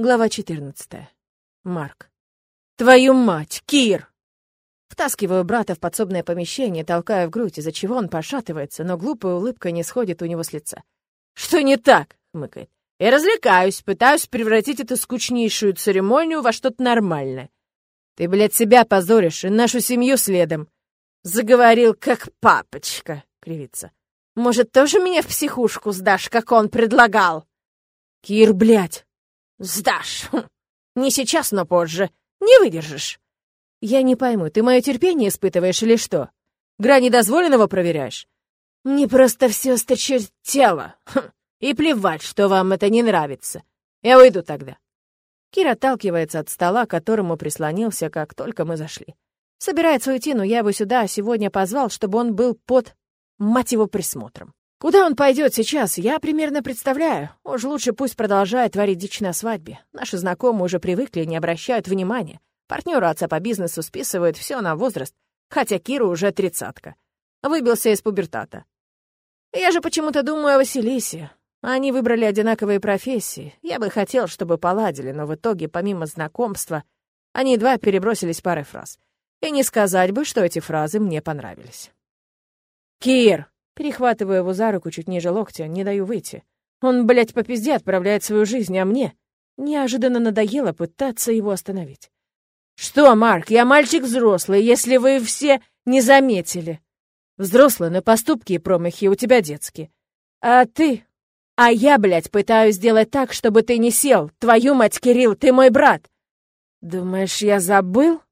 Глава 14. Марк. «Твою мать, Кир!» Втаскиваю брата в подсобное помещение, толкая в грудь, из-за чего он пошатывается, но глупая улыбка не сходит у него с лица. «Что не так?» — хмыкает. «Я развлекаюсь, пытаюсь превратить эту скучнейшую церемонию во что-то нормальное. Ты, блядь, себя позоришь и нашу семью следом. Заговорил, как папочка», — кривится. «Может, тоже меня в психушку сдашь, как он предлагал?» «Кир, блядь!» «Сдашь! Не сейчас, но позже. Не выдержишь!» «Я не пойму, ты мое терпение испытываешь или что? Грани дозволенного проверяешь?» «Мне просто все осточертело. Хм. И плевать, что вам это не нравится. Я уйду тогда». Кир отталкивается от стола, к которому прислонился, как только мы зашли. Собирается уйти, но я его сюда сегодня позвал, чтобы он был под, мать его, присмотром. Куда он пойдет сейчас, я примерно представляю. Уж лучше пусть продолжает творить дичь на свадьбе. Наши знакомые уже привыкли, не обращают внимания. Партнеру отца по бизнесу списывают все на возраст, хотя Киру уже тридцатка. Выбился из пубертата. Я же почему-то думаю о Василисе. Они выбрали одинаковые профессии. Я бы хотел, чтобы поладили, но в итоге, помимо знакомства, они два перебросились парой фраз. И не сказать бы, что эти фразы мне понравились. «Кир!» Перехватываю его за руку чуть ниже локтя, не даю выйти. Он, блядь, по пизде отправляет свою жизнь, а мне неожиданно надоело пытаться его остановить. «Что, Марк, я мальчик взрослый, если вы все не заметили. Взрослый, но поступки и промахи у тебя детские. А ты? А я, блядь, пытаюсь сделать так, чтобы ты не сел. Твою мать, Кирилл, ты мой брат. Думаешь, я забыл?»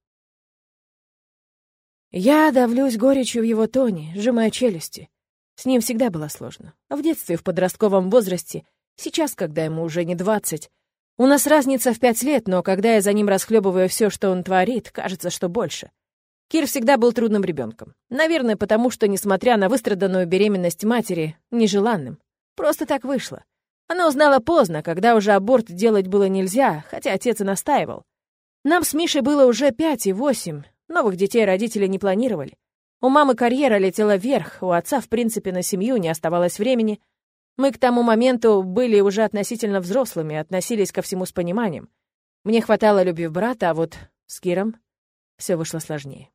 Я давлюсь горечью в его тоне, сжимая челюсти. С ним всегда было сложно. В детстве, в подростковом возрасте, сейчас, когда ему уже не двадцать. У нас разница в пять лет, но когда я за ним расхлебываю все, что он творит, кажется, что больше. Кир всегда был трудным ребенком. Наверное, потому что, несмотря на выстраданную беременность матери, нежеланным. Просто так вышло. Она узнала поздно, когда уже аборт делать было нельзя, хотя отец и настаивал. Нам с Мишей было уже пять и восемь. Новых детей родители не планировали. У мамы карьера летела вверх, у отца, в принципе, на семью не оставалось времени. Мы к тому моменту были уже относительно взрослыми, относились ко всему с пониманием. Мне хватало любви брата, а вот с Киром все вышло сложнее.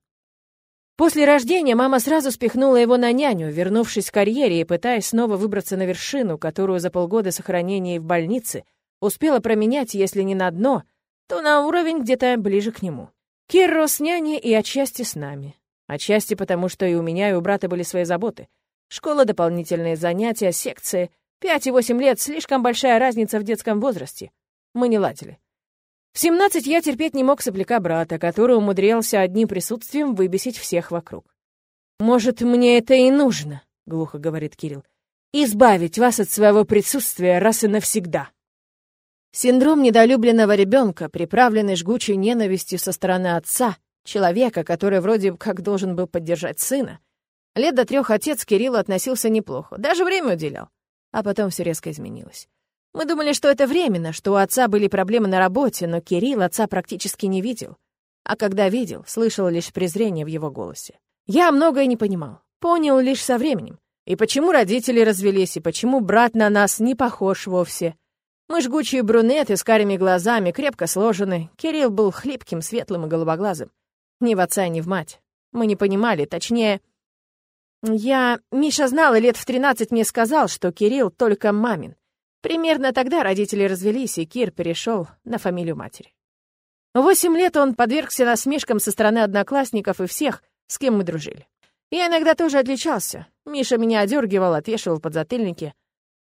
После рождения мама сразу спихнула его на няню, вернувшись к карьере и пытаясь снова выбраться на вершину, которую за полгода сохранения в больнице успела променять, если не на дно, то на уровень где-то ближе к нему. Кир рос с няней и отчасти с нами. Отчасти потому, что и у меня, и у брата были свои заботы. Школа, дополнительные занятия, секции. Пять и восемь лет — слишком большая разница в детском возрасте. Мы не ладили. В семнадцать я терпеть не мог сопляка брата, который умудрялся одним присутствием выбесить всех вокруг. «Может, мне это и нужно», — глухо говорит Кирилл. «Избавить вас от своего присутствия раз и навсегда». Синдром недолюбленного ребенка, приправленный жгучей ненавистью со стороны отца, Человека, который вроде как должен был поддержать сына. Лет до трех отец к Кириллу относился неплохо, даже время уделял. А потом все резко изменилось. Мы думали, что это временно, что у отца были проблемы на работе, но Кирилл отца практически не видел. А когда видел, слышал лишь презрение в его голосе. Я многое не понимал. Понял лишь со временем. И почему родители развелись, и почему брат на нас не похож вовсе. Мы жгучие брюнеты с карими глазами, крепко сложены. Кирилл был хлипким, светлым и голубоглазым. Ни в отца, ни в мать. Мы не понимали, точнее... Я... Миша знал, и лет в тринадцать мне сказал, что Кирилл только мамин. Примерно тогда родители развелись, и Кир перешел на фамилию матери. Восемь лет он подвергся насмешкам со стороны одноклассников и всех, с кем мы дружили. Я иногда тоже отличался. Миша меня одергивал, отвешивал подзатыльники.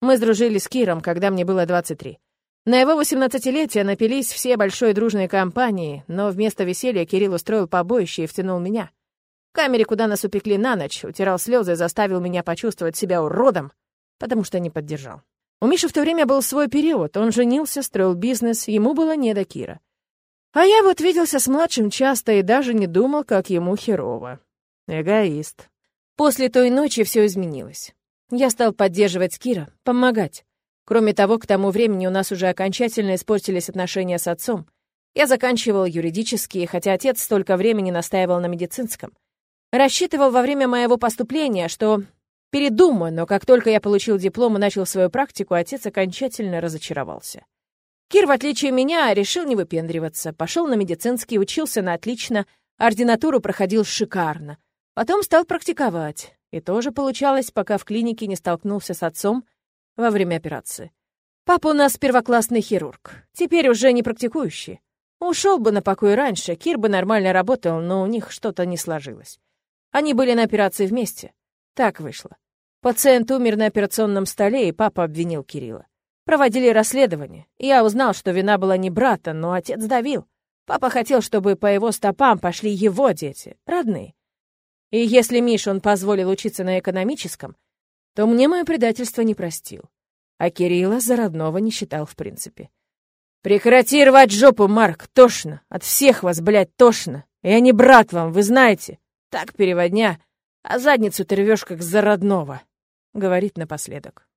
Мы сдружились с Киром, когда мне было 23. На его восемнадцатилетие напились все большой дружной компании, но вместо веселья Кирилл устроил побоище и втянул меня. В камере, куда нас упекли на ночь, утирал слезы и заставил меня почувствовать себя уродом, потому что не поддержал. У Миши в то время был свой период, он женился, строил бизнес, ему было не до Кира. А я вот виделся с младшим часто и даже не думал, как ему херово. Эгоист. После той ночи все изменилось. Я стал поддерживать Кира, помогать. Кроме того, к тому времени у нас уже окончательно испортились отношения с отцом. Я заканчивал юридические, хотя отец столько времени настаивал на медицинском. Рассчитывал во время моего поступления, что передумаю, но как только я получил диплом и начал свою практику, отец окончательно разочаровался. Кир, в отличие меня, решил не выпендриваться. Пошел на медицинский, учился на отлично, ординатуру проходил шикарно. Потом стал практиковать. И тоже получалось, пока в клинике не столкнулся с отцом во время операции. Папа у нас первоклассный хирург, теперь уже не практикующий. Ушел бы на покой раньше, Кир бы нормально работал, но у них что-то не сложилось. Они были на операции вместе. Так вышло. Пациент умер на операционном столе, и папа обвинил Кирилла. Проводили расследование. Я узнал, что вина была не брата, но отец давил. Папа хотел, чтобы по его стопам пошли его дети, родные. И если Миш он позволил учиться на экономическом, то мне мое предательство не простил. А Кирилла за родного не считал в принципе. «Прекрати рвать жопу, Марк, тошно. От всех вас, блядь, тошно. Я не брат вам, вы знаете. Так переводня, а задницу ты рвешь как за родного», — говорит напоследок.